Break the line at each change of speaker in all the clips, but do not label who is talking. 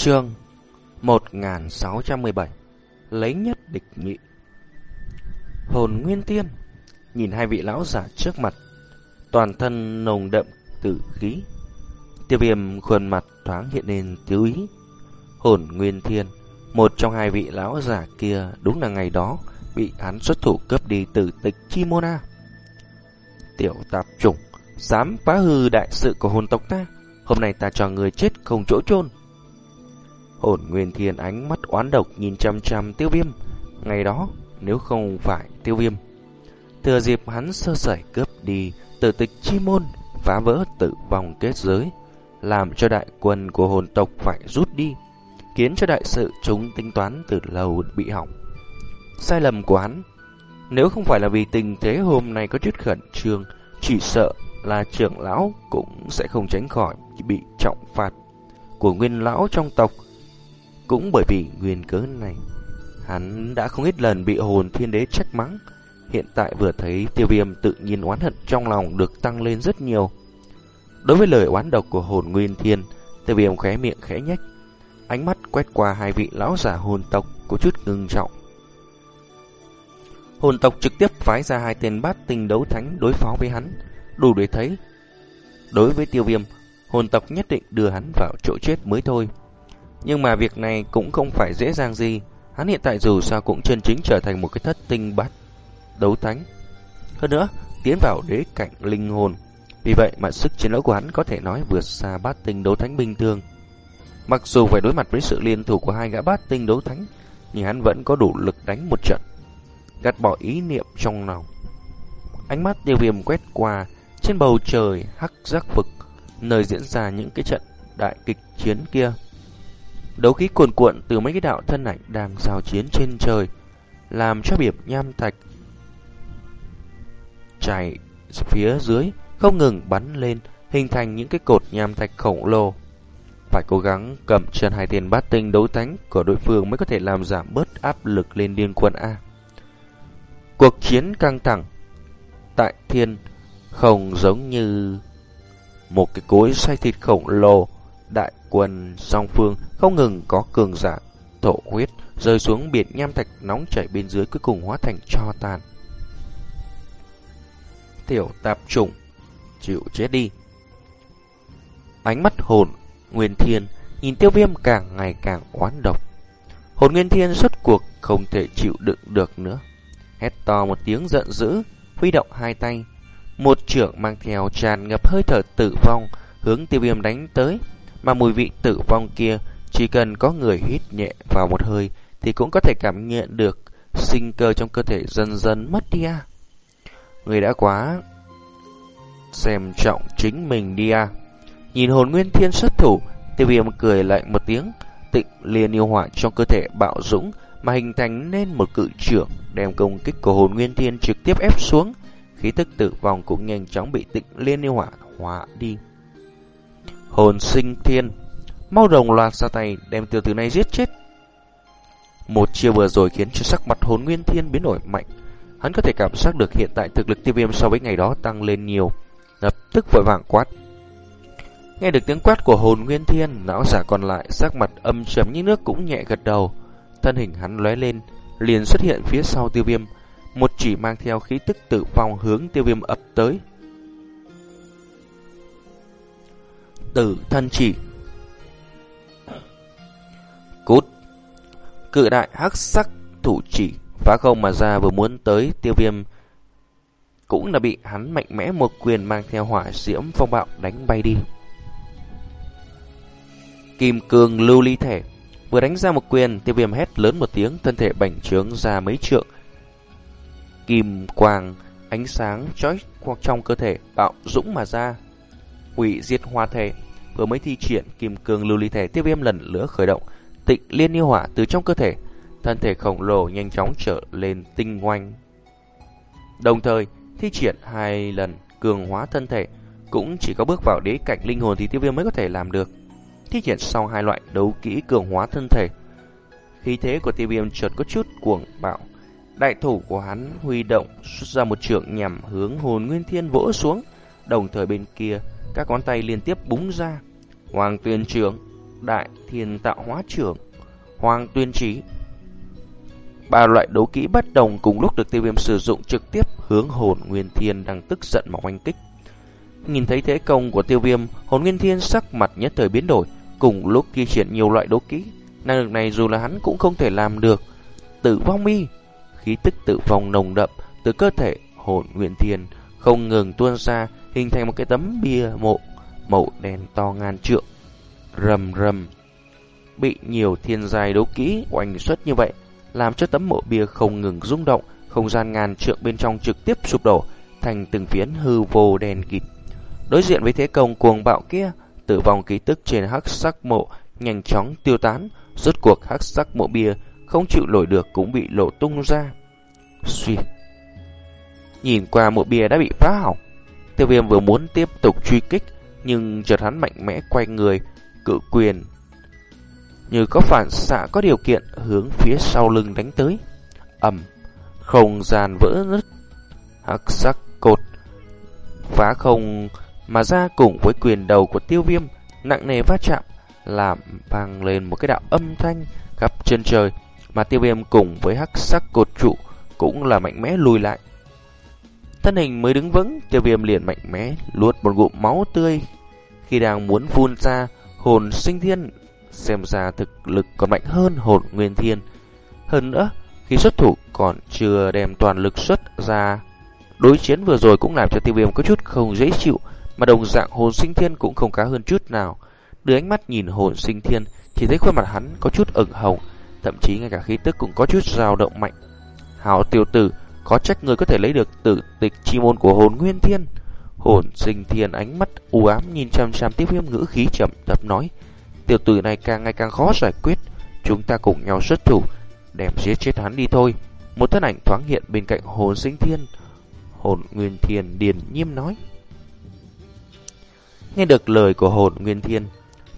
Chương 1617 Lấy nhất địch nhị. Hồn Nguyên Tiên Nhìn hai vị lão giả trước mặt, Toàn thân nồng đậm tử khí. Tiêu viêm khuôn mặt thoáng hiện lên thiếu ý. Hồn Nguyên Thiên Một trong hai vị lão giả kia Đúng là ngày đó Bị hắn xuất thủ cướp đi từ tịch Chimona Tiểu tạp chủng, Dám phá hư đại sự của hồn tộc ta, Hôm nay ta cho người chết không chỗ chôn. Hồn Nguyên Thiên ánh mắt oán độc nhìn chăm chăm tiêu viêm. Ngày đó, nếu không phải tiêu viêm, thừa dịp hắn sơ sẩy cướp đi tử tịch chi môn, phá vỡ tự vòng kết giới, làm cho đại quân của hồn tộc phải rút đi, khiến cho đại sự chúng tính toán từ lâu bị hỏng. Sai lầm của hắn, nếu không phải là vì tình thế hôm nay có chút khẩn trương, chỉ sợ là trưởng lão cũng sẽ không tránh khỏi bị trọng phạt của nguyên lão trong tộc cũng bởi vì nguyên cớ này, hắn đã không ít lần bị hồn thiên đế trách mắng. Hiện tại vừa thấy tiêu viêm tự nhiên oán hận trong lòng được tăng lên rất nhiều. Đối với lời oán độc của hồn nguyên thiên, tiêu viêm khóe miệng khẽ nhách. Ánh mắt quét qua hai vị lão giả hồn tộc có chút ngưng trọng. Hồn tộc trực tiếp phái ra hai tên bát tinh đấu thánh đối phó với hắn, đủ để thấy. Đối với tiêu viêm, hồn tộc nhất định đưa hắn vào chỗ chết mới thôi. Nhưng mà việc này cũng không phải dễ dàng gì. Hắn hiện tại dù sao cũng chân chính trở thành một cái thất tinh bát đấu thánh. Hơn nữa, tiến vào đế cảnh linh hồn. Vì vậy mà sức chiến đấu của hắn có thể nói vượt xa bát tinh đấu thánh bình thường. Mặc dù phải đối mặt với sự liên thủ của hai gã bát tinh đấu thánh, nhưng hắn vẫn có đủ lực đánh một trận. Gạt bỏ ý niệm trong lòng. Ánh mắt tiêu viêm quét qua trên bầu trời hắc giác vực, nơi diễn ra những cái trận đại kịch chiến kia. Đấu khí cuồn cuộn từ mấy cái đạo thân ảnh đang giao chiến trên trời, làm cho biệp nham thạch chảy phía dưới không ngừng bắn lên, hình thành những cái cột nham thạch khổng lồ. Phải cố gắng cầm chân hai tiền bát tinh đấu thánh của đối phương mới có thể làm giảm bớt áp lực lên liên quân A. Cuộc chiến căng thẳng tại thiên không giống như một cái cối xoay thịt khổng lồ đại quân song phương không ngừng có cường giả thổ huyết rơi xuống biển nham thạch nóng chảy bên dưới cuối cùng hóa thành cho tàn. Tiểu tạp trùng chịu chết đi. Ánh mắt hồn Nguyên Thiên nhìn Tiêu Viêm càng ngày càng oán độc. Hồn Nguyên Thiên xuất cuộc không thể chịu đựng được nữa, hét to một tiếng giận dữ, huy động hai tay, một trưởng mang theo tràn ngập hơi thở tử vong hướng Tiêu Viêm đánh tới. Mà mùi vị tử vong kia, Chỉ cần có người hít nhẹ vào một hơi, Thì cũng có thể cảm nhận được Sinh cơ trong cơ thể dần dần mất đi à. Người đã quá Xem trọng chính mình đi à. Nhìn hồn nguyên thiên xuất thủ, Tiêu viêm cười lạnh một tiếng, Tịnh liền yêu hỏa trong cơ thể bạo dũng Mà hình thành nên một cự trưởng Đem công kích của hồn nguyên thiên trực tiếp ép xuống, Khí tức tử vong cũng nhanh chóng bị tịnh liên yêu hỏa hóa đi. Hồn sinh thiên. Mau đồng loạt ra tay, đem tiểu tử này giết chết. Một chiêu vừa rồi khiến cho sắc mặt hồn nguyên thiên biến đổi mạnh. Hắn có thể cảm giác được hiện tại thực lực tiêu viêm so với ngày đó tăng lên nhiều. Lập tức vội vàng quát. Nghe được tiếng quát của hồn nguyên thiên Não giả còn lại, sắc mặt âm trầm như nước cũng nhẹ gật đầu. Thân hình hắn lóe lên, Liền xuất hiện phía sau tiêu viêm. Một chỉ mang theo khí tức tự vong hướng tiêu viêm ập tới. Tử thân chỉ. Cút! Cự đại hắc sắc thủ chỉ phá không mà ra vừa muốn tới tiêu viêm cũng là bị hắn mạnh mẽ một quyền mang theo hỏa diễm phong bạo đánh bay đi. Kim cương lưu ly thể vừa đánh ra một quyền, tiêu viêm hét lớn một tiếng, thân thể bành trướng ra mấy trượng. Kim quang ánh sáng chói trong cơ thể bạo dũng mà ra, quỷ diệt hoa thể vừa mới thi triển kim cương lưu ly thể tiêu viêm lần lửa khởi động, tịnh liên yêu hỏa từ trong cơ thể. Thân thể khổng lồ nhanh chóng trở lên tinh oanh đồng thời, thi triển hai lần cường hóa thân thể, cũng chỉ có bước vào đế cảnh linh hồn thì tiêu viêm mới có thể làm được. Thi triển sau hai loại đấu kỹ cường hóa thân thể. Khí thế của tiêu viêm chợt có chút cuồng bạo. Đại thủ của hắn huy động xuất ra một trường nhằm hướng hồn nguyên thiên vỗ xuống. Đồng thời bên kia các ngón tay liên tiếp búng ra. Hoàng tuyên trưởng Đại Thiên Tạo Hóa Trưởng, Hoàng Tuyên Trí. Ba loại đấu kỹ bất đồng cùng lúc được tiêu viêm sử dụng trực tiếp hướng hồn Nguyên Thiên đang tức giận mà oanh kích. Nhìn thấy thế công của tiêu viêm, hồn Nguyên Thiên sắc mặt nhất thời biến đổi, cùng lúc ghi triển nhiều loại đấu kỹ. Năng lực này dù là hắn cũng không thể làm được. Tử vong mi, khí tức tử vong nồng đậm từ cơ thể hồn Nguyên Thiên không ngừng tuôn ra, hình thành một cái tấm bia mộ màu đen to ngàn trượng. Rầm rầm, bị nhiều thiên giai đấu kỹ oanh xuất như vậy, làm cho tấm mộ bia không ngừng rung động, không gian ngàn trượng bên trong trực tiếp sụp đổ thành từng phiến hư vô đen kịt. Đối diện với thế công cuồng bạo kia, tử vong ký tức trên hắc sắc mộ nhanh chóng tiêu tán, rốt cuộc hắc sắc mộ bia không chịu nổi được cũng bị lộ tung ra. Suy. Nhìn qua mộ bia đã bị phá hỏng, Tiêu Viêm vừa muốn tiếp tục truy kích, nhưng chợt hắn mạnh mẽ quay người, cự quyền như có phản xạ có điều kiện hướng phía sau lưng đánh tới. ầm, không gian vỡ nứt, hắc sắc cột phá không mà ra cùng với quyền đầu của tiêu viêm nặng nề va chạm làm vang lên một cái đạo âm thanh khắp chân trời mà tiêu viêm cùng với hắc sắc cột trụ cũng là mạnh mẽ lùi lại. Thân hình mới đứng vững, tiêu viêm liền mạnh mẽ luốt một ngụm máu tươi khi đang muốn phun ra hồn sinh thiên xem ra thực lực còn mạnh hơn hồn nguyên thiên. Hơn nữa, khi xuất thủ còn chưa đem toàn lực xuất ra, đối chiến vừa rồi cũng làm cho tiêu viêm có chút không dễ chịu, mà đồng dạng hồn sinh thiên cũng không cá hơn chút nào. Đưa ánh mắt nhìn hồn sinh thiên, chỉ thấy khuôn mặt hắn có chút ửng hồng, thậm chí ngay cả khí tức cũng có chút dao động mạnh. Hảo tiêu tử, có trách người có thể lấy được tử tịch chi môn của hồn nguyên thiên. Hồn sinh thiên ánh mắt u ám nhìn chăm chăm tiếp viêm ngữ khí chậm tập nói. Tiểu tử này càng ngày càng khó giải quyết Chúng ta cùng nhau xuất thủ, Đem giết chết hắn đi thôi Một thân ảnh thoáng hiện bên cạnh hồn sinh thiên Hồn nguyên thiên điền nhiêm nói, Nghe được lời của hồn nguyên thiên,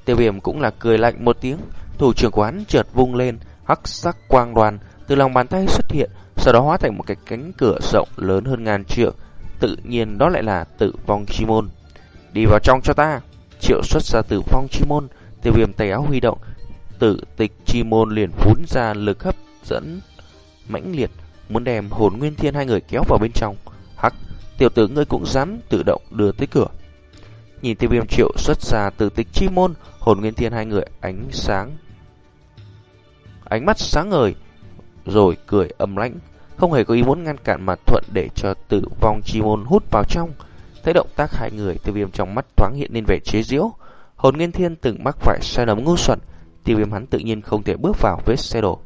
Tiêu viêm cũng là cười lạnh một tiếng Thủ trưởng quán chợt vung lên, Hắc sắc quang đoàn Từ lòng bàn tay xuất hiện sau đó hóa thành một cái cánh cửa rộng lớn hơn ngàn trượng Tự nhiên đó lại là tự vong chi môn Đi vào trong cho ta Triệu xuất ra tử vong chi môn Tiêu viêm tay áo huy động, tự tịch chi môn liền phún ra lực hấp dẫn mãnh liệt, muốn đem hồn nguyên thiên hai người kéo vào bên trong. Hắc, tiểu tử ngươi cũng dám tự động đưa tới cửa. Nhìn tiêu viêm triệu xuất ra Tử tịch chi môn, hồn nguyên thiên hai người ánh sáng. Ánh mắt sáng ngời, rồi cười âm lãnh, không hề có ý muốn ngăn cản mà thuận để cho tử vong chi môn hút vào trong. Thấy động tác hai người, tiêu viêm trong mắt thoáng hiện lên vẻ chế giễu, Hồn Nguyên Thiên từng mắc phải sai lầm ngu xuẩn, tiêu viêm hắn tự nhiên không thể bước vào vết xe đổ.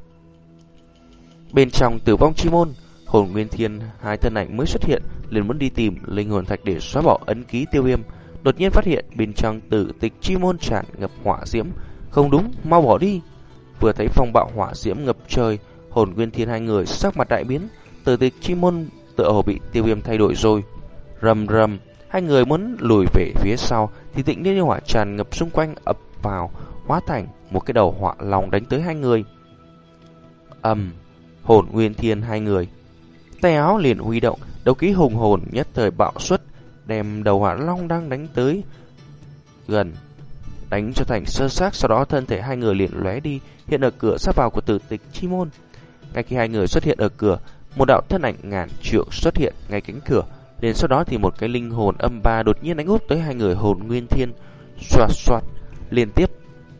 Bên trong tử vong chi môn, hồn Nguyên Thiên hai thân ảnh mới xuất hiện, liền muốn đi tìm linh hồn thạch để xóa bỏ ấn ký tiêu viêm. Đột nhiên phát hiện bên trong tử tịch chi môn tràn ngập hỏa diễm, không đúng, mau bỏ đi. Vừa thấy phong bạo hỏa diễm ngập trời, hồn Nguyên Thiên hai người sắc mặt đại biến, từ tịch chi môn tựa hồ bị tiêu viêm thay đổi rồi. Rầm rầm, Hai người muốn lùi về phía sau thì tịnh liên hỏa tràn ngập xung quanh ập vào, hóa thành một cái đầu họa lòng đánh tới hai người. Ầm, hồn nguyên thiên hai người. Tay áo liền huy động, đấu khí hùng hồn nhất thời bạo xuất, đem đầu hỏa long đang đánh tới gần, đánh cho thành sơ xác, sau đó thân thể hai người liền lóe đi, hiện ở cửa sắp vào của tử tịch chi môn. Ngay khi hai người xuất hiện ở cửa, một đạo thân ảnh ngàn trượng xuất hiện ngay cánh cửa, Đến sau đó thì một cái linh hồn âm ba đột nhiên đánh úp tới hai người hồn nguyên thiên, xoạt xoạt, liên tiếp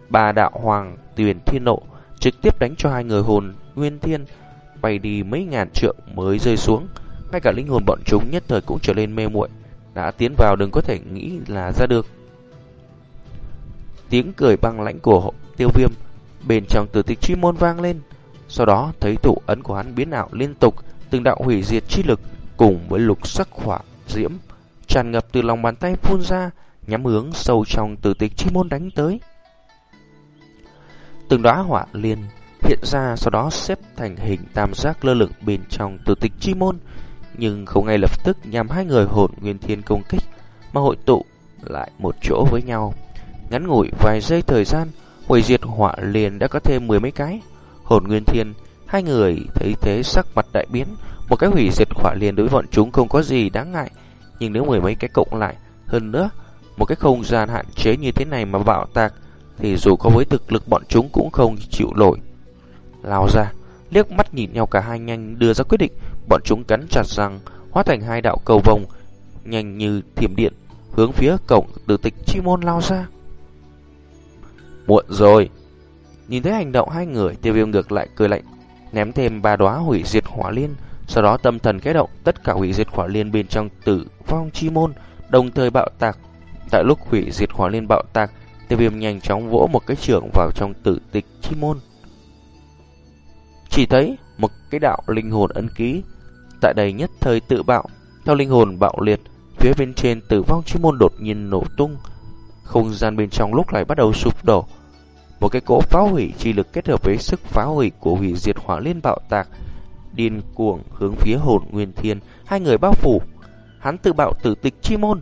ba đạo hoàng tuyền thiên nộ, trực tiếp đánh cho hai người hồn nguyên thiên bay đi mấy ngàn trượng mới rơi xuống. Ngay cả linh hồn bọn chúng nhất thời cũng trở lên mê muội, đã tiến vào đừng có thể nghĩ là ra được. Tiếng cười băng lãnh của tiêu viêm bên trong từ tịch chi môn vang lên. Sau đó thấy thủ ấn của hắn biến ảo liên tục, từng đạo hủy diệt chi lực cùng với lục sắc hỏa diễm tràn ngập từ lòng bàn tay phun ra, nhắm hướng sâu trong tử tịch chi môn đánh tới. Từng đóa hỏa liên hiện ra sau đó xếp thành hình tam giác lơ lửng bên trong tử tịch chi môn, nhưng không ngay lập tức nhằm hai người hồn nguyên thiên công kích mà hội tụ lại một chỗ với nhau. Ngắn ngủi vài giây thời gian, hủy diệt hỏa liền đã có thêm mười mấy cái. Hồn nguyên thiên, hai người thấy thế sắc mặt đại biến, một cái hủy diệt khỏa liền đối bọn chúng không có gì đáng ngại, nhưng nếu mười mấy cái cộng lại, hơn nữa, một cái không gian hạn chế như thế này mà bạo tạc, thì dù có với thực lực bọn chúng cũng không chịu nổi. Lao ra, liếc mắt nhìn nhau cả hai nhanh đưa ra quyết định, bọn chúng cắn chặt răng, hóa thành hai đạo cầu vồng, nhanh như thiểm điện, hướng phía cổng từ tịch chi môn lao ra. Muộn rồi. Nhìn thấy hành động hai người, tiêu viêm ngược lại cười lạnh, ném thêm ba đóa hủy diệt hỏa liên, sau đó tâm thần kết động, tất cả hủy diệt hỏa liên bên trong tử vong chi môn đồng thời bạo tạc. Tại lúc hủy diệt hỏa liên bạo tạc, tiêu viêm nhanh chóng vỗ một cái trưởng vào trong tử tịch chi môn. Chỉ thấy một cái đạo linh hồn ấn ký tại đây nhất thời tự bạo, theo linh hồn bạo liệt, phía bên trên tử vong chi môn đột nhiên nổ tung, không gian bên trong lúc này bắt đầu sụp đổ. Một cái cỗ phá hủy chi lực kết hợp với sức phá hủy của hủy diệt hỏa liên bạo tạc, điên cuồng hướng phía hồn nguyên thiên, hai người bao phủ. Hắn tự bạo tử tịch chi môn,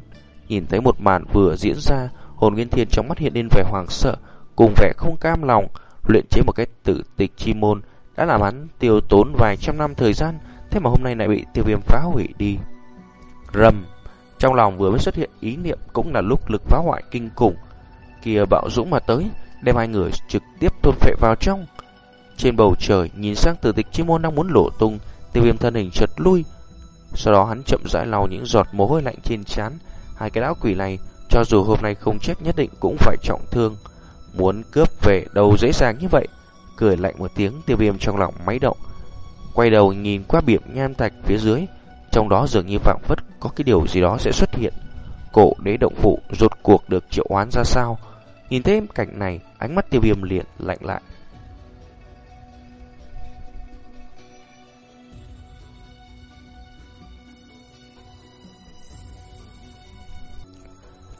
nhìn thấy một màn vừa diễn ra, hồn nguyên thiên trong mắt hiện lên vẻ hoàng sợ, cùng vẻ không cam lòng, luyện chế một cái tử tịch chi môn đã làm hắn tiêu tốn vài trăm năm thời gian, thế mà hôm nay lại bị tiêu viêm phá hủy đi. Rầm, trong lòng vừa mới xuất hiện ý niệm cũng là lúc lực phá hoại kinh khủng. Kia bạo dũng mà tới, đem hai người trực tiếp thôn phệ vào trong. Trên bầu trời, nhìn sang tử tịch chi môn đang muốn lộ tung, tiêu viêm thân hình chợt lui. Sau đó hắn chậm rãi lau những giọt mồ hôi lạnh trên trán. Hai cái lão quỷ này, cho dù hôm nay không chết nhất định cũng phải trọng thương. Muốn cướp về đâu dễ dàng như vậy. Cười lạnh một tiếng, tiêu viêm trong lòng máy động. Quay đầu nhìn qua biển nham thạch phía dưới, trong đó dường như vạn vất có cái điều gì đó sẽ xuất hiện. Cổ đế động phụ rốt cuộc được triệu oán ra sao? Nhìn thấy cảnh này, ánh mắt tiêu viêm liền lạnh lại.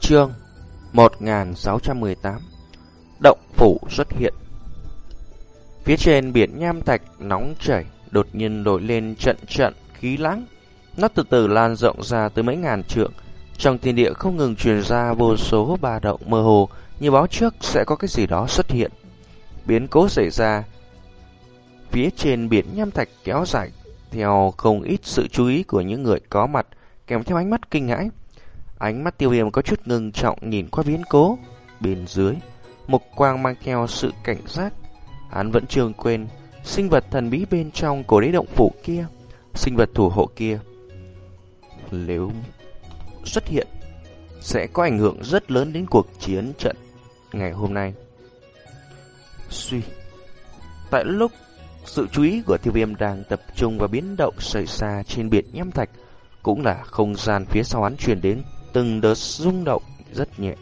Chương 1618 Động phủ xuất hiện Phía trên biển nham thạch nóng chảy đột nhiên nổi lên trận trận khí lãng. Nó từ từ lan rộng ra tới mấy ngàn trượng. Trong thiên địa không ngừng truyền ra vô số ba động mơ hồ như báo trước sẽ có cái gì đó xuất hiện. Biến cố xảy ra phía trên biển nham thạch kéo dài theo không ít sự chú ý của những người có mặt kèm theo ánh mắt kinh hãi. Ánh mắt tiêu viêm có chút ngưng trọng nhìn qua biến cố. Bên dưới, một quang mang theo sự cảnh giác. Hắn vẫn chưa quên sinh vật thần bí bên trong cổ đế động phủ kia, sinh vật thủ hộ kia. Nếu xuất hiện, sẽ có ảnh hưởng rất lớn đến cuộc chiến trận ngày hôm nay. Suy Tại lúc sự chú ý của tiêu viêm đang tập trung vào biến động xảy xa trên biển nhâm thạch, cũng là không gian phía sau hắn truyền đến từng đợt rung động rất nhẹ.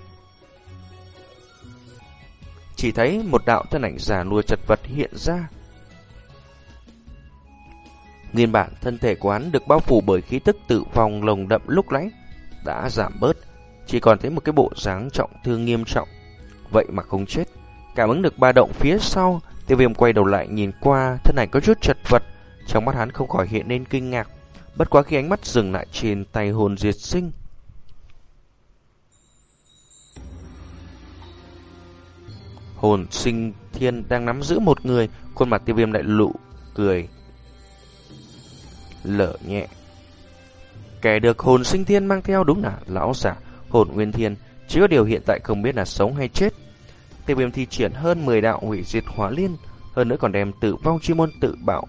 Chỉ thấy một đạo thân ảnh già nua chật vật hiện ra. Nguyên bản thân thể của hắn được bao phủ bởi khí tức tự vòng lồng đậm lúc nãy đã giảm bớt, chỉ còn thấy một cái bộ dáng trọng thương nghiêm trọng. Vậy mà không chết. Cảm ứng được ba động phía sau, tiêu viêm quay đầu lại nhìn qua, thân ảnh có chút chật vật, trong mắt hắn không khỏi hiện lên kinh ngạc. Bất quá khi ánh mắt dừng lại trên tay hồn diệt sinh, Hồn sinh thiên đang nắm giữ một người, khuôn mặt tiêu viêm lại lụ, cười. Lở nhẹ. Kẻ được hồn sinh thiên mang theo đúng là lão giả, hồn nguyên thiên, chỉ có điều hiện tại không biết là sống hay chết. Tiêu viêm thi triển hơn 10 đạo hủy diệt hỏa liên, hơn nữa còn đem tự vong chi môn tự bảo,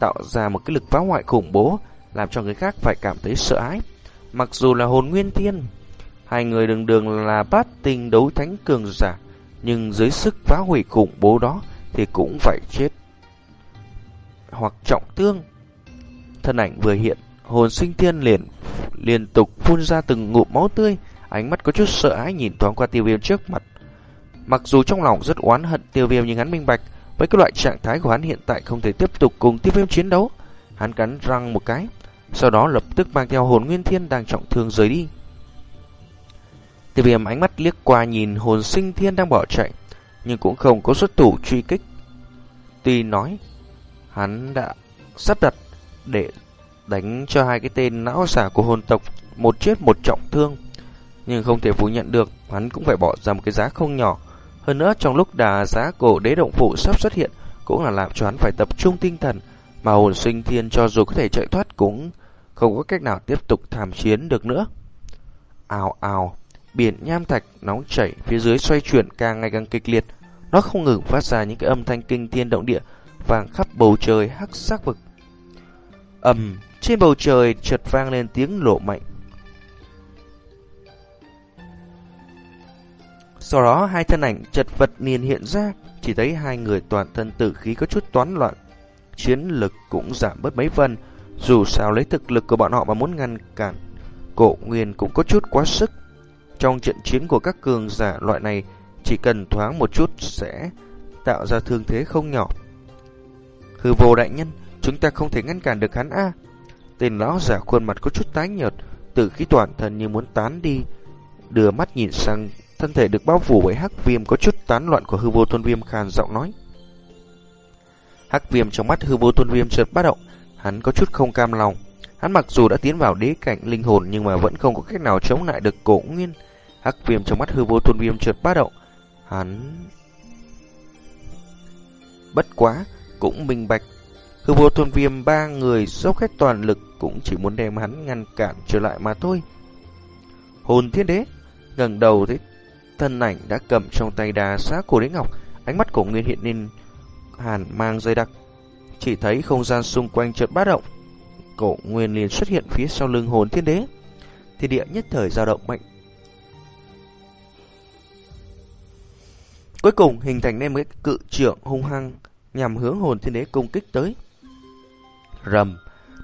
tạo ra một cái lực phá hoại khủng bố, làm cho người khác phải cảm thấy sợ hãi. Mặc dù là hồn nguyên thiên, hai người đường đường là bát tình đấu thánh cường giả, nhưng dưới sức phá hủy khủng bố đó thì cũng phải chết. Hoặc trọng thương. Thân ảnh vừa hiện, hồn sinh thiên liền liên tục phun ra từng ngụm máu tươi, ánh mắt có chút sợ hãi nhìn thoáng qua tiêu viêm trước mặt. Mặc dù trong lòng rất oán hận tiêu viêm nhưng hắn minh bạch, với cái loại trạng thái của hắn hiện tại không thể tiếp tục cùng tiêu viêm chiến đấu. Hắn cắn răng một cái, sau đó lập tức mang theo hồn nguyên thiên đang trọng thương rời đi. Tiêu viêm ánh mắt liếc qua nhìn hồn sinh thiên đang bỏ chạy, nhưng cũng không có xuất thủ truy kích. Tuy nói, hắn đã sắp đặt để đánh cho hai cái tên não xả của hồn tộc một chết một trọng thương. Nhưng không thể phủ nhận được, hắn cũng phải bỏ ra một cái giá không nhỏ. Hơn nữa trong lúc đà giá cổ đế động phủ sắp xuất hiện, cũng là làm cho hắn phải tập trung tinh thần, mà hồn sinh thiên cho dù có thể chạy thoát cũng không có cách nào tiếp tục tham chiến được nữa. Ào ào, biển nham thạch nóng chảy phía dưới xoay chuyển càng ngày càng kịch liệt. Nó không ngừng phát ra những cái âm thanh kinh thiên động địa vàng khắp bầu trời hắc sắc vực. ầm trên bầu trời chợt vang lên tiếng lộ mạnh. Sau đó hai thân ảnh chật vật liền hiện ra, chỉ thấy hai người toàn thân tử khí có chút toán loạn. Chiến lực cũng giảm bớt mấy phần, dù sao lấy thực lực của bọn họ mà muốn ngăn cản, cổ nguyên cũng có chút quá sức. Trong trận chiến của các cường giả loại này, chỉ cần thoáng một chút sẽ tạo ra thương thế không nhỏ. Hư vô đại nhân, chúng ta không thể ngăn cản được hắn a. Tên lão giả khuôn mặt có chút tái nhợt, từ khí toàn thân như muốn tán đi, đưa mắt nhìn sang thân thể được bao phủ bởi hắc viêm có chút tán loạn của hư vô tôn viêm khàn giọng nói. Hắc viêm trong mắt hư vô tôn viêm chợt bắt động, hắn có chút không cam lòng. Hắn mặc dù đã tiến vào đế cảnh linh hồn nhưng mà vẫn không có cách nào chống lại được cổ nguyên. Hắc viêm trong mắt hư vô tôn viêm chợt bắt động, hắn bất quá cũng minh bạch. Hư vô tôn viêm ba người dốc hết toàn lực cũng chỉ muốn đem hắn ngăn cản trở lại mà thôi. Hồn thiên đế ngẩng đầu thấy thân ảnh đã cầm trong tay đà xá cổ đế ngọc, ánh mắt của nguyên hiện lên hàn mang dây đặc. Chỉ thấy không gian xung quanh chợt bát động, cổ nguyên liền xuất hiện phía sau lưng hồn thiên đế. Thì địa nhất thời dao động mạnh. Cuối cùng hình thành nên một cự trưởng hung hăng nhằm hướng hồn thiên đế công kích tới. Rầm,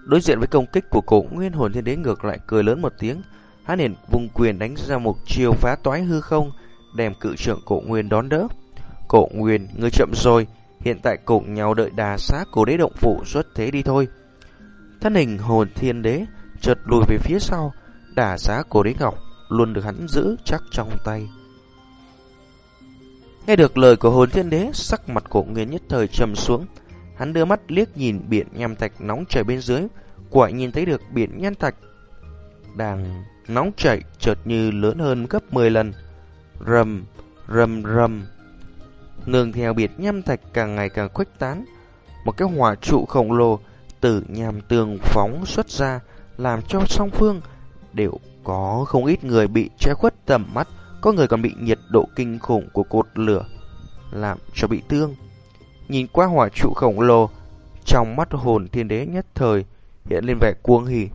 đối diện với công kích của cổ nguyên hồn thiên đế ngược lại cười lớn một tiếng, hắn liền vùng quyền đánh ra một chiều phá toái hư không, đem cự trưởng cổ nguyên đón đỡ. Cổ nguyên, ngươi chậm rồi, hiện tại cùng nhau đợi đà xá cổ đế động phủ xuất thế đi thôi. Thân hình hồn thiên đế chợt lùi về phía sau, đà xá cổ đế ngọc luôn được hắn giữ chắc trong tay. Nghe được lời của hồn thiên đế, sắc mặt cổ nguyên nhất thời trầm xuống. Hắn đưa mắt liếc nhìn biển nham thạch nóng chảy bên dưới, quả nhìn thấy được biển nham thạch đang nóng chảy chợt như lớn hơn gấp 10 lần. Rầm, rầm rầm. Nương theo biệt nham thạch càng ngày càng khuếch tán, một cái hỏa trụ khổng lồ từ nham tường phóng xuất ra, làm cho song phương đều có không ít người bị che khuất tầm mắt, có người còn bị nhiệt độ kinh khủng của cột lửa làm cho bị thương. Nhìn qua hỏa trụ khổng lồ, trong mắt hồn thiên đế nhất thời hiện lên vẻ cuồng hỉ.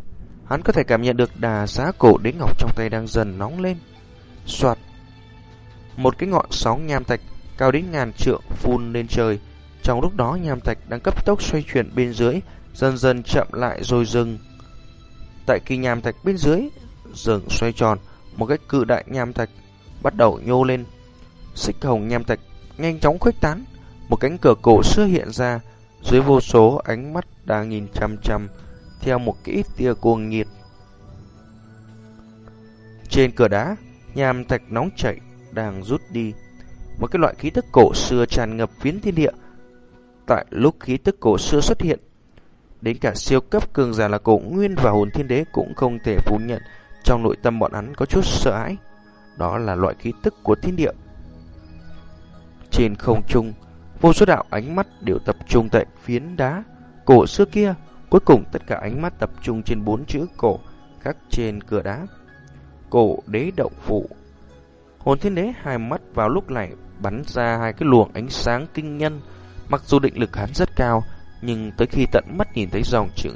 Hắn có thể cảm nhận được đà giá cổ đế ngọc trong tay đang dần nóng lên. Soạt một cái ngọn sóng nham thạch cao đến ngàn trượng phun lên trời. Trong lúc đó nham thạch đang cấp tốc xoay chuyển bên dưới, dần dần chậm lại rồi dừng. Tại khi nham thạch bên dưới dừng xoay tròn, một cái cự đại nham thạch bắt đầu nhô lên. Xích hồng nham thạch nhanh chóng khuếch tán, một cánh cửa cổ xưa hiện ra, dưới vô số ánh mắt đang nhìn chăm chăm theo một cái tia cuồng nhiệt. Trên cửa đá, nham thạch nóng chảy đang rút đi. Một cái loại khí tức cổ xưa tràn ngập phiến thiên địa. Tại lúc khí tức cổ xưa xuất hiện, đến cả siêu cấp cường giả là cổ nguyên và hồn thiên đế cũng không thể phủ nhận trong nội tâm bọn hắn có chút sợ hãi. Đó là loại khí tức của thiên địa. Trên không trung, vô số đạo ánh mắt đều tập trung tại phiến đá cổ xưa kia. Cuối cùng tất cả ánh mắt tập trung trên bốn chữ cổ khắc trên cửa đá. Cổ đế động phụ. Hồn thiên đế hai mắt vào lúc này bắn ra hai cái luồng ánh sáng kinh nhân. Mặc dù định lực hắn rất cao, nhưng tới khi tận mắt nhìn thấy dòng chữ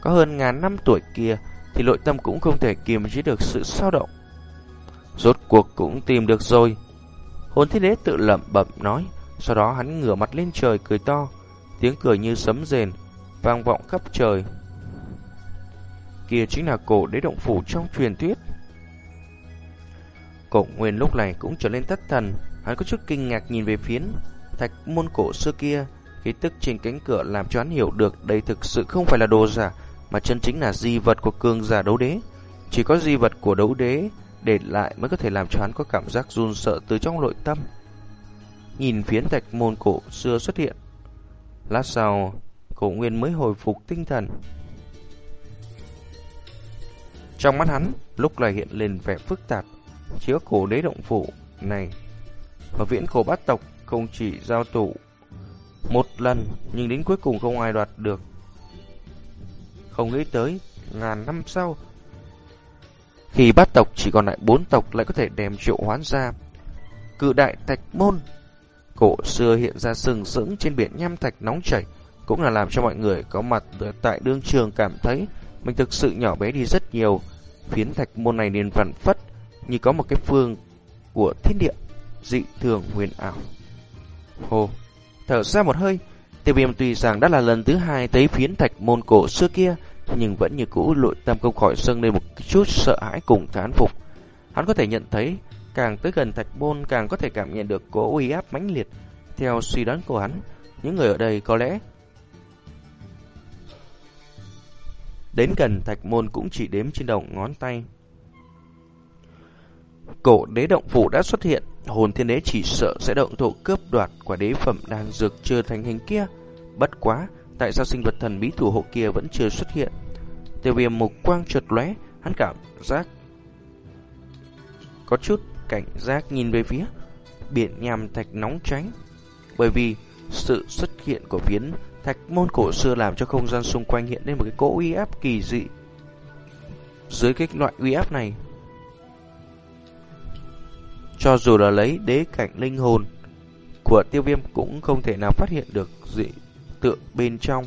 có hơn ngàn năm tuổi kia, thì nội tâm cũng không thể kiềm chế được sự sao động. Rốt cuộc cũng tìm được rồi. Hồn thiên đế tự lẩm bẩm nói, sau đó hắn ngửa mặt lên trời cười to, tiếng cười như sấm rền, vang vọng khắp trời. Kia chính là cổ đế động phủ trong truyền thuyết. Cổ Nguyên lúc này cũng trở lên thất thần, hắn có chút kinh ngạc nhìn về phiến thạch môn cổ xưa kia, khí tức trên cánh cửa làm cho hắn hiểu được đây thực sự không phải là đồ giả, mà chân chính là di vật của cường giả đấu đế. Chỉ có di vật của đấu đế để lại mới có thể làm cho hắn có cảm giác run sợ từ trong nội tâm. Nhìn phiến thạch môn cổ xưa xuất hiện, lát sau, cổ nguyên mới hồi phục tinh thần. Trong mắt hắn, lúc này hiện lên vẻ phức tạp, chứa cổ đế động phủ này. và viễn cổ bát tộc không chỉ giao tụ một lần, nhưng đến cuối cùng không ai đoạt được. Không nghĩ tới, ngàn năm sau, Khi bát tộc chỉ còn lại bốn tộc lại có thể đem triệu hoán ra. Cự đại thạch môn cổ xưa hiện ra sừng sững trên biển nham thạch nóng chảy, cũng là làm cho mọi người có mặt tại đương trường cảm thấy mình thực sự nhỏ bé đi rất nhiều. Phiến thạch môn này liền vặn phất như có một cái phương của thiên địa dị thường huyền ảo. Hồ, thở ra một hơi, tiêu viêm tuy rằng đã là lần thứ hai tới phiến thạch môn cổ xưa kia, nhưng vẫn như cũ lội tâm không khỏi dâng lên một chút sợ hãi cùng thán phục. Hắn có thể nhận thấy, càng tới gần thạch môn càng có thể cảm nhận được cố uy áp mãnh liệt. Theo suy đoán của hắn, những người ở đây có lẽ đến gần thạch môn cũng chỉ đếm trên đầu ngón tay. Cổ đế động phủ đã xuất hiện, hồn thiên đế chỉ sợ sẽ động thổ cướp đoạt quả đế phẩm đan dược chưa thành hình kia. Bất quá, tại sao sinh vật thần bí thủ hộ kia vẫn chưa xuất hiện? Tiêu viêm mục quang trượt lóe, hắn cảm giác có chút cảnh giác nhìn về phía biển nhàm thạch nóng tránh. Bởi vì sự xuất hiện của viến thạch môn cổ xưa làm cho không gian xung quanh hiện lên một cái cỗ uy áp kỳ dị. Dưới cái loại uy áp này, cho dù là lấy đế cảnh linh hồn của tiêu viêm cũng không thể nào phát hiện được dị tượng bên trong.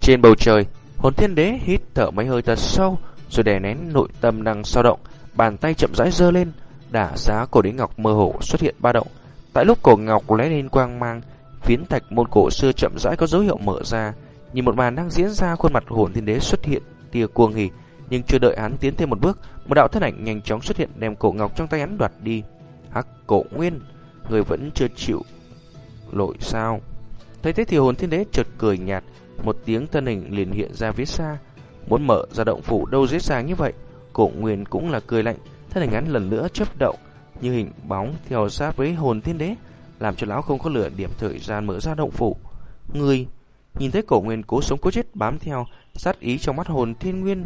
Trên bầu trời, hồn thiên đế hít thở mấy hơi thật sâu, rồi đè nén nội tâm đang sao động, bàn tay chậm rãi giơ lên, đả giá cổ đế ngọc mơ hồ xuất hiện ba động. Tại lúc cổ ngọc lóe lên quang mang, phiến thạch môn cổ xưa chậm rãi có dấu hiệu mở ra, nhìn một màn đang diễn ra khuôn mặt hồn thiên đế xuất hiện tia cuồng hỉ, nhưng chưa đợi hắn tiến thêm một bước, một đạo thân ảnh nhanh chóng xuất hiện đem cổ ngọc trong tay hắn đoạt đi. Hắc Cổ Nguyên, người vẫn chưa chịu lội sao? Thấy thế thì hồn thiên đế chợt cười nhạt, một tiếng thân hình liền hiện ra phía xa, muốn mở ra động phủ đâu dễ dàng như vậy. Cổ Nguyên cũng là cười lạnh, thân hình hắn lần nữa chớp động như hình bóng theo sát với hồn thiên đế, làm cho lão không có lửa điểm thời gian mở ra động phủ. Người nhìn thấy cổ nguyên cố sống cố chết bám theo, sát ý trong mắt hồn thiên nguyên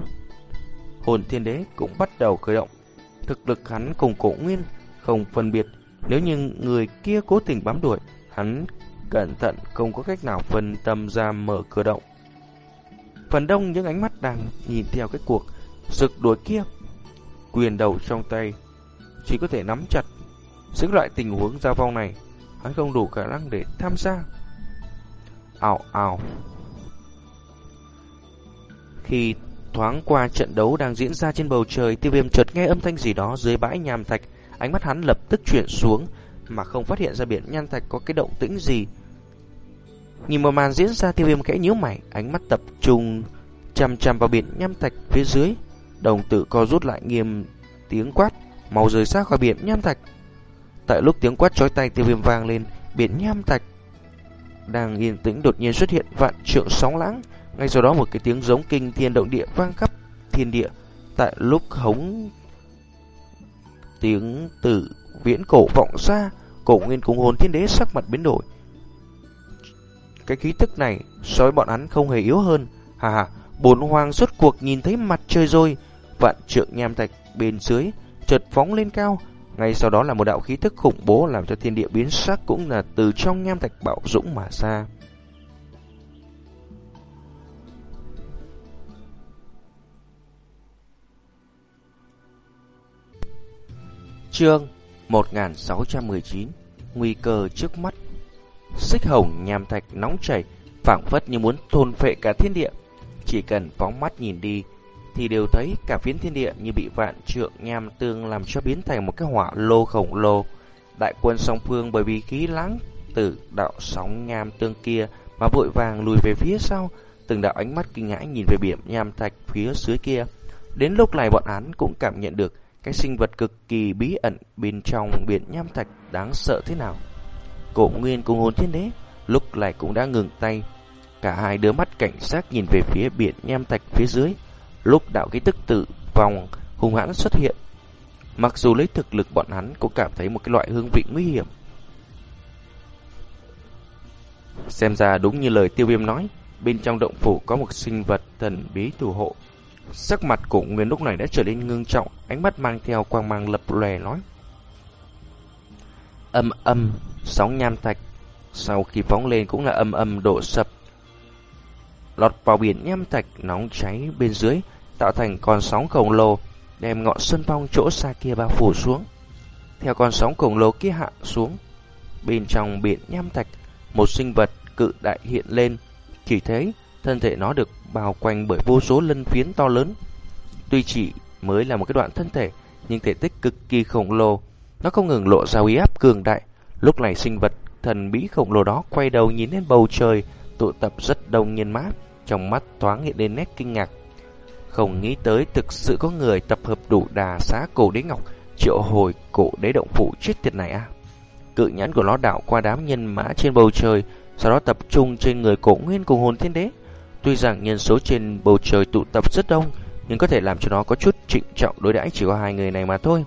hồn thiên đế cũng bắt đầu khởi động. Thực lực hắn cùng cổ nguyên không phân biệt, nếu như người kia cố tình bám đuổi, hắn cẩn thận không có cách nào phân tâm ra mở cửa động. Phần đông những ánh mắt đang nhìn theo cái cuộc rực đuổi kia, quyền đầu trong tay chỉ có thể nắm chặt. những loại tình huống giao vong này, hắn không đủ khả năng để tham gia. Ảo ảo. Khi Thoáng qua trận đấu đang diễn ra trên bầu trời, tiêu viêm chợt nghe âm thanh gì đó dưới bãi nham thạch. Ánh mắt hắn lập tức chuyển xuống, mà không phát hiện ra biển nham thạch có cái động tĩnh gì. Nhìn một màn diễn ra tiêu viêm khẽ nhíu mày, ánh mắt tập trung chăm chăm vào biển nham thạch phía dưới. Đồng tử co rút lại nghiêm tiếng quát, màu rời xa khỏi biển nham thạch. Tại lúc tiếng quát chói tay tiêu viêm vang lên, biển nham thạch đang yên tĩnh đột nhiên xuất hiện vạn trượng sóng lãng, ngay sau đó một cái tiếng giống kinh thiên động địa vang khắp thiên địa. Tại lúc hống tiếng từ viễn cổ vọng ra, cổ nguyên cùng hồn thiên đế sắc mặt biến đổi. Cái khí tức này so với bọn hắn không hề yếu hơn. Hà hà, bốn hoàng xuất cuộc nhìn thấy mặt trời rồi. Vạn trượng nham thạch bên dưới chợt phóng lên cao. Ngay sau đó là một đạo khí tức khủng bố làm cho thiên địa biến sắc cũng là từ trong nham thạch bạo dũng mà ra. Chương 1619 Nguy cơ trước mắt. Xích hồng nham thạch nóng chảy, phảng phất như muốn thôn phệ cả thiên địa. Chỉ cần phóng mắt nhìn đi, Thì đều thấy cả phiến thiên địa như bị vạn trượng nham tương Làm cho biến thành một cái hỏa lô khổng lồ. Đại quân song phương bởi vì khí lãng tử đạo sóng nham tương kia Mà vội vàng lùi về phía sau, Từng đạo ánh mắt kinh ngãi nhìn về biển nham thạch phía dưới kia. Đến lúc này bọn án cũng cảm nhận được cái sinh vật cực kỳ bí ẩn bên trong biển nham thạch đáng sợ thế nào. Cổ Nguyên cùng hồn thiên đế lúc này cũng đã ngừng tay. Cả hai đứa mắt cảnh sát nhìn về phía biển nham thạch phía dưới. Lúc đạo ký tức tự vòng hung hãn xuất hiện. Mặc dù lấy thực lực bọn hắn cũng cảm thấy một cái loại hương vị nguy hiểm. Xem ra đúng như lời tiêu viêm nói, bên trong động phủ có một sinh vật thần bí thủ hộ. Sắc mặt của Nguyên lúc này đã trở nên ngưng trọng, ánh mắt mang theo quang mang lập lòe nói. Âm âm, sóng nham thạch, sau khi phóng lên cũng là âm âm đổ sập. lọt vào biển nham thạch nóng cháy bên dưới, tạo thành con sóng khổng lồ, đem ngọn sơn phong chỗ xa kia bao phủ xuống. Theo con sóng khổng lồ kia hạ xuống, bên trong biển nham thạch, một sinh vật cự đại hiện lên, chỉ thấy thân thể nó được bao quanh bởi vô số lân phiến to lớn. Tuy chỉ mới là một cái đoạn thân thể, nhưng thể tích cực kỳ khổng lồ, nó không ngừng lộ ra uy áp cường đại. Lúc này sinh vật thần bí khổng lồ đó quay đầu nhìn lên bầu trời, tụ tập rất đông nhân mã, trong mắt thoáng hiện lên nét kinh ngạc. Không nghĩ tới thực sự có người tập hợp đủ đà xá cổ đế ngọc, triệu hồi cổ đế động phủ chết tiệt này à. Cự nhãn của nó đảo qua đám nhân mã trên bầu trời, sau đó tập trung trên người cổ nguyên cùng hồn thiên đế. Tuy rằng nhân số trên bầu trời tụ tập rất đông, nhưng có thể làm cho nó có chút trịnh trọng đối đãi chỉ có hai người này mà thôi.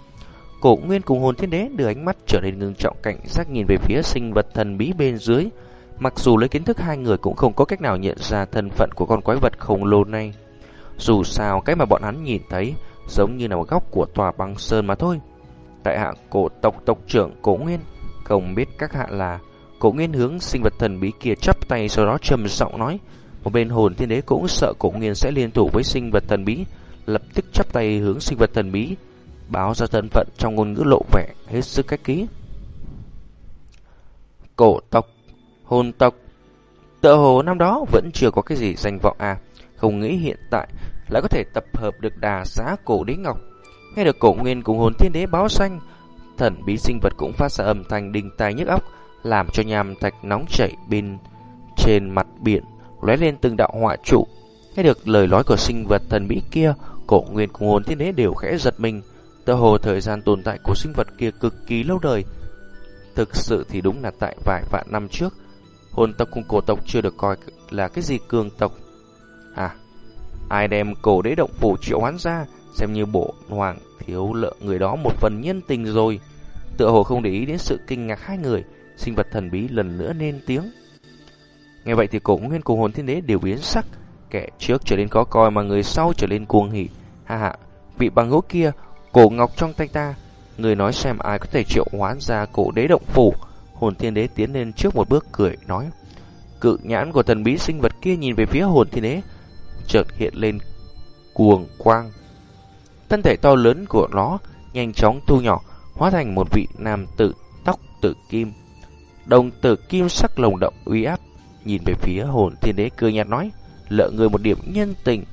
Cổ Nguyên cùng hồn thiên đế đưa ánh mắt trở nên ngưng trọng cảnh giác nhìn về phía sinh vật thần bí bên dưới. Mặc dù lấy kiến thức hai người cũng không có cách nào nhận ra thân phận của con quái vật khổng lồ này. Dù sao cái mà bọn hắn nhìn thấy giống như là một góc của tòa băng sơn mà thôi. tại hạ cổ tộc tộc trưởng Cổ Nguyên không biết các hạ là Cổ Nguyên hướng sinh vật thần bí kia chắp tay sau đó trầm giọng nói. Một bên hồn thiên đế cũng sợ Cổ nghiên sẽ liên thủ với sinh vật thần bí, lập tức chắp tay hướng sinh vật thần bí báo ra thân phận trong ngôn ngữ lộ vẻ hết sức cách ký. Cổ tộc, hồn tộc, tựa hồ năm đó vẫn chưa có cái gì danh vọng à, không nghĩ hiện tại lại có thể tập hợp được đà giá cổ đế ngọc. Nghe được cổ nguyên cùng hồn thiên đế báo xanh, thần bí sinh vật cũng phát ra âm thanh đinh tai nhức óc, làm cho nhàm thạch nóng chảy bên trên mặt biển lóe lên từng đạo họa trụ. Nghe được lời nói của sinh vật thần bí kia, cổ nguyên cùng hồn thiên đế đều khẽ giật mình. Tựa hồ thời gian tồn tại của sinh vật kia cực kỳ lâu đời. Thực sự thì đúng là tại vài vạn năm trước, hồn tộc cùng cổ tộc chưa được coi là cái gì cường tộc. À, ai đem cổ đế động phủ triệu hoán ra, xem như bộ hoàng thiếu lợ người đó một phần nhân tình rồi. Tựa hồ không để ý đến sự kinh ngạc hai người, sinh vật thần bí lần nữa nên tiếng. Nghe vậy thì cổ nguyên cùng hồn thiên đế đều biến sắc, kẻ trước trở nên khó coi mà người sau trở nên cuồng hỉ. Ha ha, vị bằng hữu kia Cổ ngọc trong tay ta, người nói xem ai có thể triệu hoán ra cổ đế động phủ. Hồn thiên đế tiến lên trước một bước cười nói. Cự nhãn của thần bí sinh vật kia nhìn về phía hồn thiên đế, chợt hiện lên cuồng quang. Thân thể to lớn của nó nhanh chóng thu nhỏ, hóa thành một vị nam tử tóc tử kim. Đồng tử kim sắc lồng động uy áp, nhìn về phía hồn thiên đế cười nhạt nói, lợ người một điểm nhân tình.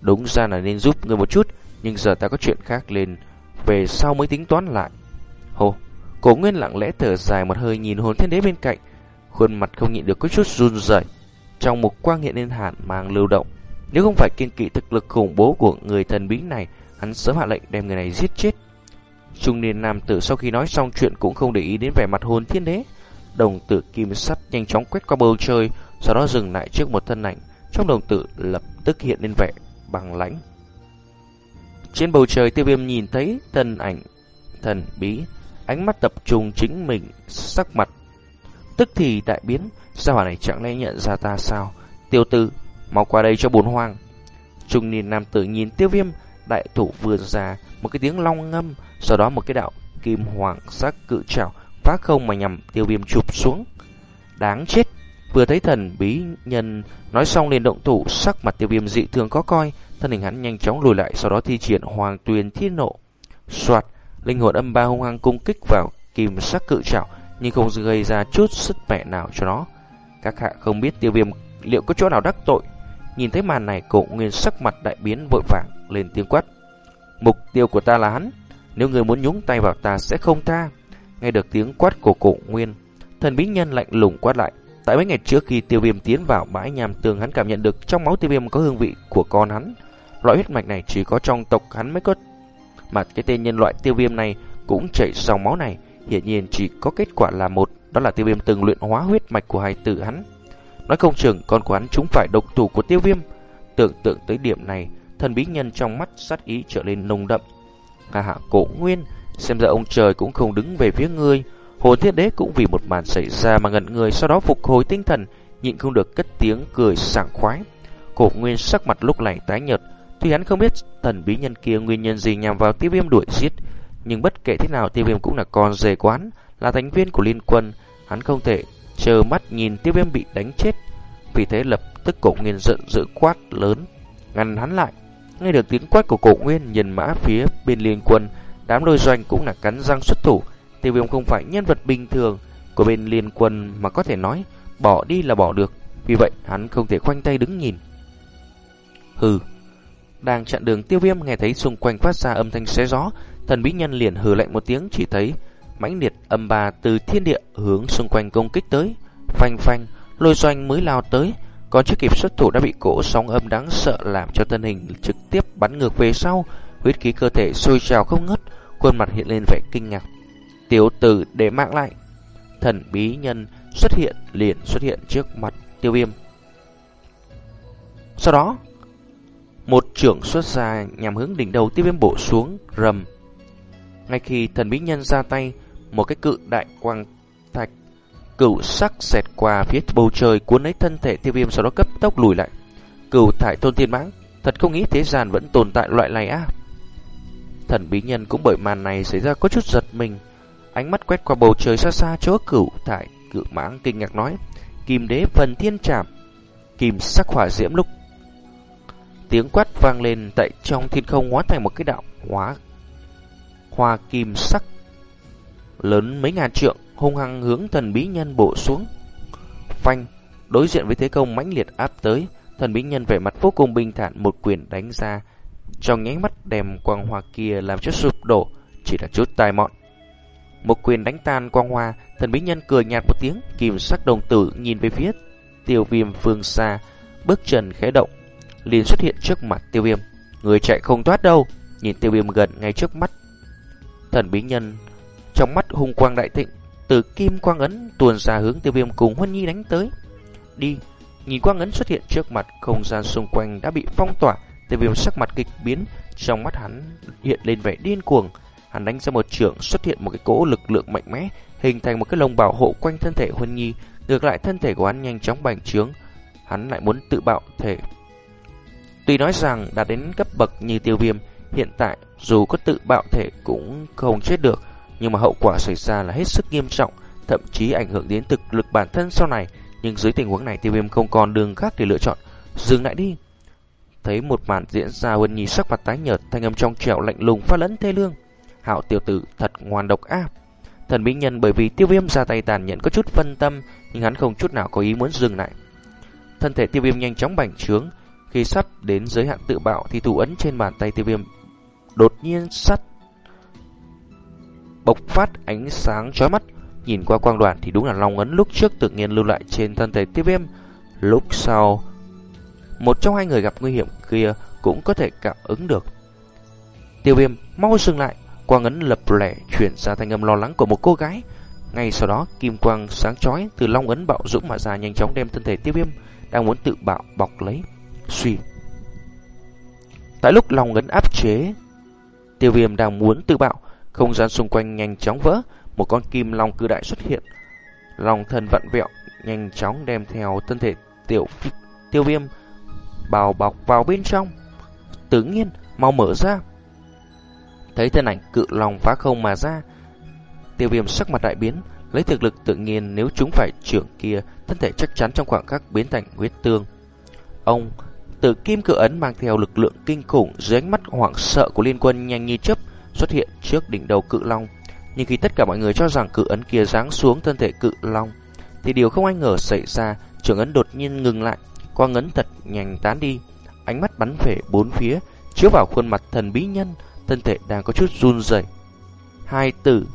Đúng ra là nên giúp người một chút, nhưng giờ ta có chuyện khác lên Về sau mới tính toán lại. Hồ Cổ Nguyên lặng lẽ thở dài một hơi nhìn hồn thiên đế bên cạnh Khuôn mặt không nhịn được có chút run rẩy Trong một quang hiện lên hạn mang lưu động. Nếu không phải kiên kỵ thực lực khủng bố của người thần bí này Hắn sớm hạ lệnh đem người này giết chết. Trung niên nam tử sau khi nói xong chuyện cũng không để ý đến vẻ mặt hồn thiên đế Đồng tử kim sắt nhanh chóng quét qua bầu trời Sau đó dừng lại trước một thân ảnh Trong đồng tử lập tức hiện lên vẻ bằng lãnh trên bầu trời tiêu viêm nhìn thấy thân ảnh thần bí, ánh mắt tập trung chính mình, sắc mặt. Tức thì đại biến, sao hỏa này chẳng lẽ nhận ra ta sao? Tiêu tử, mau qua đây cho bốn hoang. Trung niên nam tử nhìn tiêu viêm, đại thủ vừa ra, một cái tiếng long ngâm, sau đó một cái đạo kim hoàng sắc cự trảo phá không mà nhằm tiêu viêm chụp xuống. Đáng chết! Vừa thấy thần bí nhân nói xong liền động thủ, sắc mặt tiêu viêm dị thường có coi, thân hình hắn nhanh chóng lùi lại, sau đó thi triển hoàng tuyền thiên nộ. Soạt, linh hồn âm ba hung hăng cung kích vào kim sắc cự trảo, nhưng không gây ra chút sức mẹ nào cho nó. Các hạ không biết tiêu viêm liệu có chỗ nào đắc tội. Nhìn thấy màn này, cổ nguyên sắc mặt đại biến vội vàng lên tiếng quát. Mục tiêu của ta là hắn, nếu người muốn nhúng tay vào ta sẽ không tha. Nghe được tiếng quát của cổ nguyên, thần bí nhân lạnh lùng quát lại. Tại mấy ngày trước khi tiêu viêm tiến vào bãi nhàm tường hắn cảm nhận được trong máu tiêu viêm có hương vị của con hắn. Loại huyết mạch này chỉ có trong tộc hắn mới có. Mà cái tên nhân loại tiêu viêm này cũng chảy dòng máu này, hiển nhiên chỉ có kết quả là một, đó là tiêu viêm từng luyện hóa huyết mạch của hai tử hắn. Nói không chừng con của hắn chúng phải độc thủ của tiêu viêm. Tưởng tượng tới điểm này, thần bí nhân trong mắt sát ý trở lên nồng đậm. Hà hạ cổ nguyên, xem ra ông trời cũng không đứng về phía ngươi. Hồ Thiết Đế cũng vì một màn xảy ra mà ngẩn người, sau đó phục hồi tinh thần, nhịn không được cất tiếng cười sảng khoái. Cổ Nguyên sắc mặt lúc này tái nhợt, tuy hắn không biết thần bí nhân kia nguyên nhân gì nhằm vào tiêu viêm đuổi giết, nhưng bất kể thế nào tiêu viêm cũng là con rể quán, là thành viên của liên quân, hắn không thể chờ mắt nhìn tiêu viêm bị đánh chết. vì thế lập tức cổ nguyên giận dữ quát lớn, ngăn hắn lại. Nghe được tiếng quát của cổ nguyên, nhìn mã phía bên liên quân, đám đôi doanh cũng là cắn răng xuất thủ. Tiêu viêm không phải nhân vật bình thường của bên liên quân mà có thể nói bỏ đi là bỏ được. Vì vậy hắn không thể khoanh tay đứng nhìn. Hừ, đang chặn đường tiêu viêm nghe thấy xung quanh phát ra âm thanh xé gió, thần bí nhân liền hừ lạnh một tiếng chỉ thấy mãnh liệt âm ba từ thiên địa hướng xung quanh công kích tới. Phanh phanh, lôi doanh mới lao tới, còn chưa kịp xuất thủ đã bị cổ sóng âm đáng sợ làm cho thân hình trực tiếp bắn ngược về sau, huyết khí cơ thể sôi trào không ngớt, khuôn mặt hiện lên vẻ kinh ngạc. Tiểu tử để mạng lại. Thần bí nhân xuất hiện liền xuất hiện trước mặt tiêu viêm. Sau đó, một trưởng xuất ra nhằm hướng đỉnh đầu tiêu viêm bổ xuống rầm. Ngay khi thần bí nhân ra tay, một cái cự đại quang thạch cửu sắc xẹt qua phía bầu trời cuốn lấy thân thể tiêu viêm sau đó cấp tốc lùi lại. Cửu thải tôn thiên mãng, thật không nghĩ thế gian vẫn tồn tại loại này á. Thần bí nhân cũng bởi màn này xảy ra có chút giật mình. Ánh mắt quét qua bầu trời xa xa chỗ cửu thải cự mãng kinh ngạc nói. Kim đế phần thiên trảm, kim sắc hỏa diễm lúc. Tiếng quát vang lên tại trong thiên không hóa thành một cái đạo hóa hoa kim sắc lớn mấy ngàn trượng hung hăng hướng thần bí nhân bổ xuống. Phanh, đối diện với thế công mãnh liệt áp tới, thần bí nhân vẻ mặt vô cùng bình thản một quyền đánh ra, trong nháy mắt đem quang hoa kia làm cho sụp đổ, chỉ là chút tai mọn. Một quyền đánh tan quang hoa, thần bí nhân cười nhạt một tiếng, kìm sắc đồng tử nhìn về phía tiêu viêm phương xa, bước chân khẽ động, liền xuất hiện trước mặt tiêu viêm. Người chạy không thoát đâu, nhìn tiêu viêm gần ngay trước mắt. Thần bí nhân trong mắt hung quang đại thịnh, từ kim quang ấn tuồn ra hướng tiêu viêm cùng Huân Nhi đánh tới. Đi, nhìn quang ấn xuất hiện trước mặt, không gian xung quanh đã bị phong tỏa, tiêu viêm sắc mặt kịch biến, trong mắt hắn hiện lên vẻ điên cuồng. Hắn đánh ra một trường xuất hiện một cái cỗ lực lượng mạnh mẽ, hình thành một cái lồng bảo hộ quanh thân thể Huân Nhi, ngược lại thân thể của hắn nhanh chóng bành trướng, hắn lại muốn tự bạo thể. Tuy nói rằng đã đến cấp bậc như tiêu viêm, hiện tại dù có tự bạo thể cũng không chết được, nhưng mà hậu quả xảy ra là hết sức nghiêm trọng, thậm chí ảnh hưởng đến thực lực bản thân sau này. Nhưng dưới tình huống này tiêu viêm không còn đường khác để lựa chọn, dừng lại đi. Thấy một màn diễn ra Huân Nhi sắc mặt tái nhợt, thanh âm trong trẻo lạnh lùng pha lẫn thê lương. Hạo tiểu tử thật ngoan độc ác. Thần bí nhân bởi vì tiêu viêm ra tay tàn nhẫn có chút phân tâm, nhưng hắn không chút nào có ý muốn dừng lại. Thân thể tiêu viêm nhanh chóng bành trướng, khi sắp đến giới hạn tự bạo thì thủ ấn trên bàn tay tiêu viêm đột nhiên sắt bộc phát ánh sáng chói mắt. Nhìn qua quang đoàn thì đúng là long ấn lúc trước tự nhiên lưu lại trên thân thể tiêu viêm. Lúc sau, một trong hai người gặp nguy hiểm kia cũng có thể cảm ứng được. Tiêu viêm mau dừng lại, quang ấn lập lẻ chuyển ra thanh âm lo lắng của một cô gái. Ngay sau đó, kim quang sáng chói từ long ấn bạo dũng mà ra nhanh chóng đem thân thể tiêu viêm đang muốn tự bạo bọc lấy. Suy. Tại lúc long ấn áp chế, tiêu viêm đang muốn tự bạo, không gian xung quanh nhanh chóng vỡ, một con kim long cự đại xuất hiện. Long thân vặn vẹo, nhanh chóng đem theo thân thể tiểu tiêu viêm bào bọc vào bên trong. Tự nhiên, mau mở ra. Thấy thân ảnh cự long phá không mà ra, tiêu viêm sắc mặt đại biến, lấy thực lực tự nhiên nếu chúng phải trưởng kia, thân thể chắc chắn trong khoảng khắc biến thành huyết tương. Ông, từ kim cự ấn mang theo lực lượng kinh khủng dưới ánh mắt hoảng sợ của liên quân nhanh như chớp xuất hiện trước đỉnh đầu cự long. Nhưng khi tất cả mọi người cho rằng cự ấn kia giáng xuống thân thể cự long, thì điều không ai ngờ xảy ra, trưởng ấn đột nhiên ngừng lại, quang ngấn thật nhanh tán đi, ánh mắt bắn về bốn phía, chiếu vào khuôn mặt thần bí nhân, thân thể đang có chút run rẩy. Hai tử